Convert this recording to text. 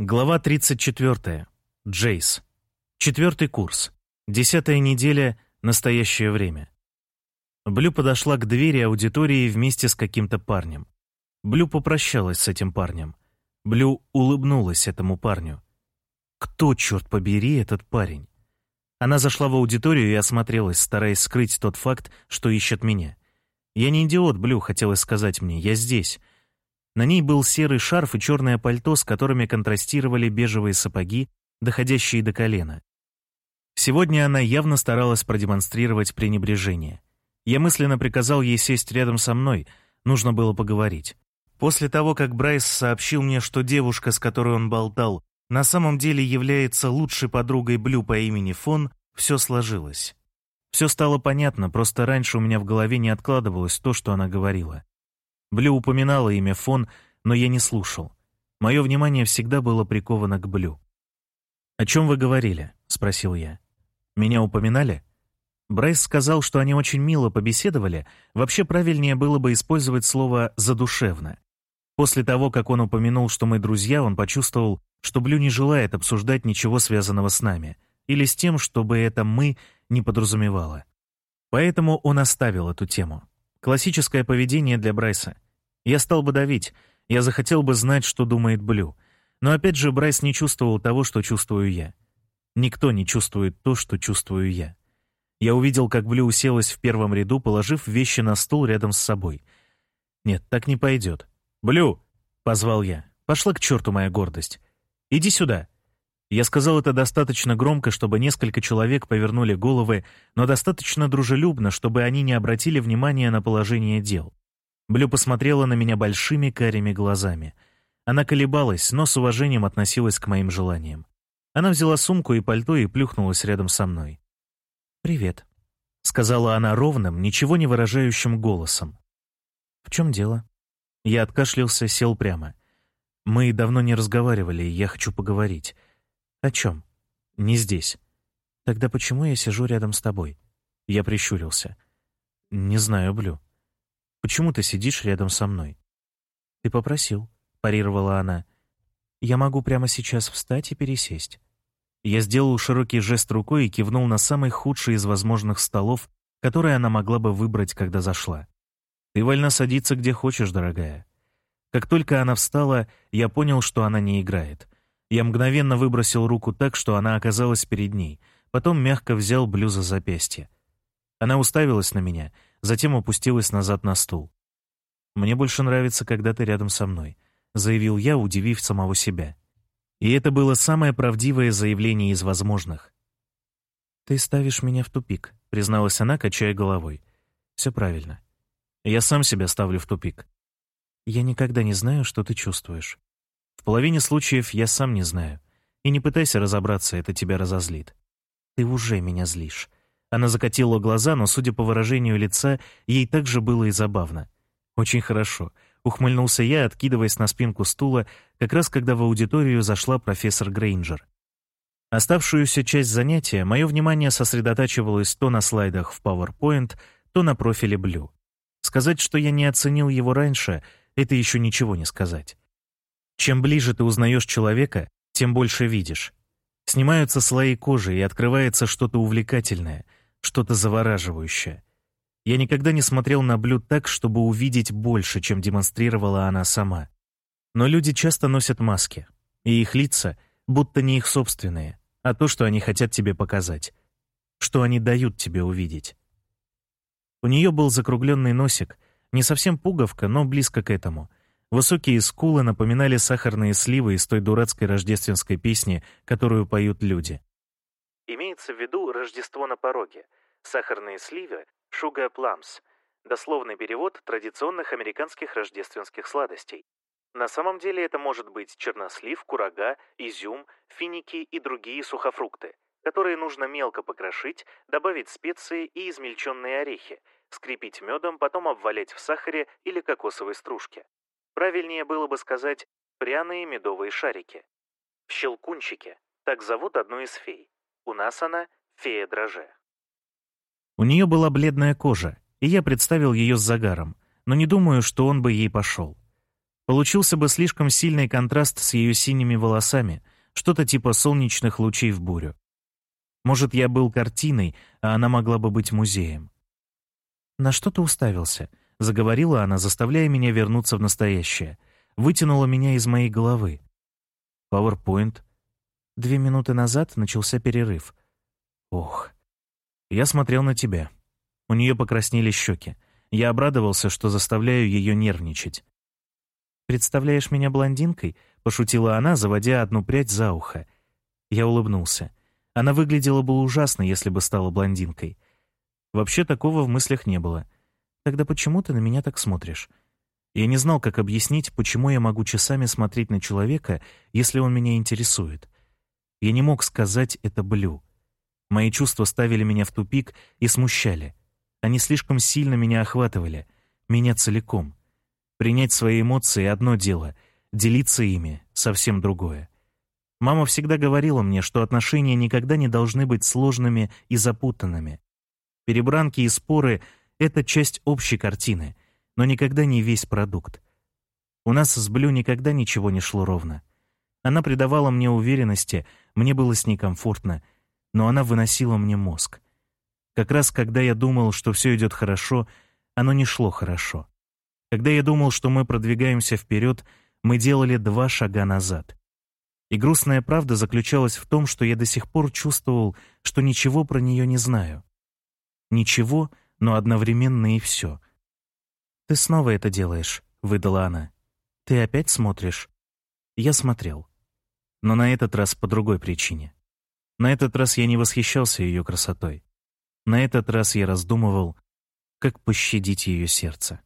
Глава 34. Джейс. Четвертый курс. Десятая неделя. Настоящее время. Блю подошла к двери аудитории вместе с каким-то парнем. Блю попрощалась с этим парнем. Блю улыбнулась этому парню. Кто, черт побери, этот парень? Она зашла в аудиторию и осмотрелась, стараясь скрыть тот факт, что ищет меня. «Я не идиот, Блю», — хотелось сказать мне, — «я здесь». На ней был серый шарф и черное пальто, с которыми контрастировали бежевые сапоги, доходящие до колена. Сегодня она явно старалась продемонстрировать пренебрежение. Я мысленно приказал ей сесть рядом со мной, нужно было поговорить. После того, как Брайс сообщил мне, что девушка, с которой он болтал, на самом деле является лучшей подругой Блю по имени Фон, все сложилось. Все стало понятно, просто раньше у меня в голове не откладывалось то, что она говорила. Блю упоминала имя Фон, но я не слушал. Мое внимание всегда было приковано к Блю. «О чем вы говорили?» — спросил я. «Меня упоминали?» Брайс сказал, что они очень мило побеседовали, вообще правильнее было бы использовать слово «задушевно». После того, как он упомянул, что мы друзья, он почувствовал, что Блю не желает обсуждать ничего связанного с нами, или с тем, чтобы это «мы» не подразумевало. Поэтому он оставил эту тему. Классическое поведение для Брайса. Я стал бы давить, я захотел бы знать, что думает Блю. Но опять же, Брайс не чувствовал того, что чувствую я. Никто не чувствует то, что чувствую я. Я увидел, как Блю уселась в первом ряду, положив вещи на стул рядом с собой. Нет, так не пойдет. «Блю!» — позвал я. «Пошла к черту моя гордость. Иди сюда!» Я сказал это достаточно громко, чтобы несколько человек повернули головы, но достаточно дружелюбно, чтобы они не обратили внимания на положение дел. Блю посмотрела на меня большими карими глазами. Она колебалась, но с уважением относилась к моим желаниям. Она взяла сумку и пальто и плюхнулась рядом со мной. «Привет», — сказала она ровным, ничего не выражающим голосом. «В чем дело?» Я откашлялся, сел прямо. «Мы давно не разговаривали, я хочу поговорить». «О чем?» «Не здесь». «Тогда почему я сижу рядом с тобой?» Я прищурился. «Не знаю, Блю. Почему ты сидишь рядом со мной?» «Ты попросил», — парировала она. «Я могу прямо сейчас встать и пересесть». Я сделал широкий жест рукой и кивнул на самый худший из возможных столов, который она могла бы выбрать, когда зашла. «Ты вольна садиться где хочешь, дорогая». Как только она встала, я понял, что она не играет — я мгновенно выбросил руку так, что она оказалась перед ней, потом мягко взял Блю за запястье. Она уставилась на меня, затем опустилась назад на стул. «Мне больше нравится, когда ты рядом со мной», — заявил я, удивив самого себя. И это было самое правдивое заявление из возможных. «Ты ставишь меня в тупик», — призналась она, качая головой. «Все правильно. Я сам себя ставлю в тупик. Я никогда не знаю, что ты чувствуешь. Половине случаев я сам не знаю. И не пытайся разобраться, это тебя разозлит. Ты уже меня злишь. Она закатила глаза, но, судя по выражению лица, ей также было и забавно. Очень хорошо. Ухмыльнулся я, откидываясь на спинку стула, как раз когда в аудиторию зашла профессор Грейнджер. Оставшуюся часть занятия мое внимание сосредотачивалось то на слайдах в PowerPoint, то на профиле Блю. Сказать, что я не оценил его раньше, это еще ничего не сказать. Чем ближе ты узнаешь человека, тем больше видишь. Снимаются слои кожи, и открывается что-то увлекательное, что-то завораживающее. Я никогда не смотрел на блюд так, чтобы увидеть больше, чем демонстрировала она сама. Но люди часто носят маски, и их лица будто не их собственные, а то, что они хотят тебе показать, что они дают тебе увидеть. У нее был закругленный носик, не совсем пуговка, но близко к этому — Высокие скулы напоминали сахарные сливы из той дурацкой рождественской песни, которую поют люди. Имеется в виду «Рождество на пороге». Сахарные сливы — «sugar plums», дословный перевод традиционных американских рождественских сладостей. На самом деле это может быть чернослив, курага, изюм, финики и другие сухофрукты, которые нужно мелко покрошить, добавить специи и измельченные орехи, скрепить медом, потом обвалять в сахаре или кокосовой стружке. Правильнее было бы сказать «пряные медовые шарики». Щелкунчики — так зовут одну из фей. У нас она — фея дроже. У нее была бледная кожа, и я представил ее с загаром, но не думаю, что он бы ей пошел. Получился бы слишком сильный контраст с ее синими волосами, что-то типа солнечных лучей в бурю. Может, я был картиной, а она могла бы быть музеем. «На что ты уставился?» — заговорила она, заставляя меня вернуться в настоящее. Вытянула меня из моей головы. PowerPoint. Две минуты назад начался перерыв. Ох. Я смотрел на тебя. У нее покраснели щеки. Я обрадовался, что заставляю ее нервничать. «Представляешь меня блондинкой?» — пошутила она, заводя одну прядь за ухо. Я улыбнулся. Она выглядела бы ужасно, если бы стала блондинкой. Вообще такого в мыслях не было. Тогда почему ты на меня так смотришь? Я не знал, как объяснить, почему я могу часами смотреть на человека, если он меня интересует. Я не мог сказать это Блю. Мои чувства ставили меня в тупик и смущали. Они слишком сильно меня охватывали, меня целиком. Принять свои эмоции — одно дело, делиться ими — совсем другое. Мама всегда говорила мне, что отношения никогда не должны быть сложными и запутанными. Перебранки и споры — это часть общей картины, но никогда не весь продукт. У нас с Блю никогда ничего не шло ровно. Она придавала мне уверенности, мне было с ней комфортно, но она выносила мне мозг. Как раз когда я думал, что все идет хорошо, оно не шло хорошо. Когда я думал, что мы продвигаемся вперед, мы делали два шага назад. И грустная правда заключалась в том, что я до сих пор чувствовал, что ничего про нее не знаю. Ничего, но одновременно и все. «Ты снова это делаешь», — выдала она. «Ты опять смотришь?» Я смотрел. Но на этот раз по другой причине. На этот раз я не восхищался ее красотой. На этот раз я раздумывал, как пощадить ее сердце.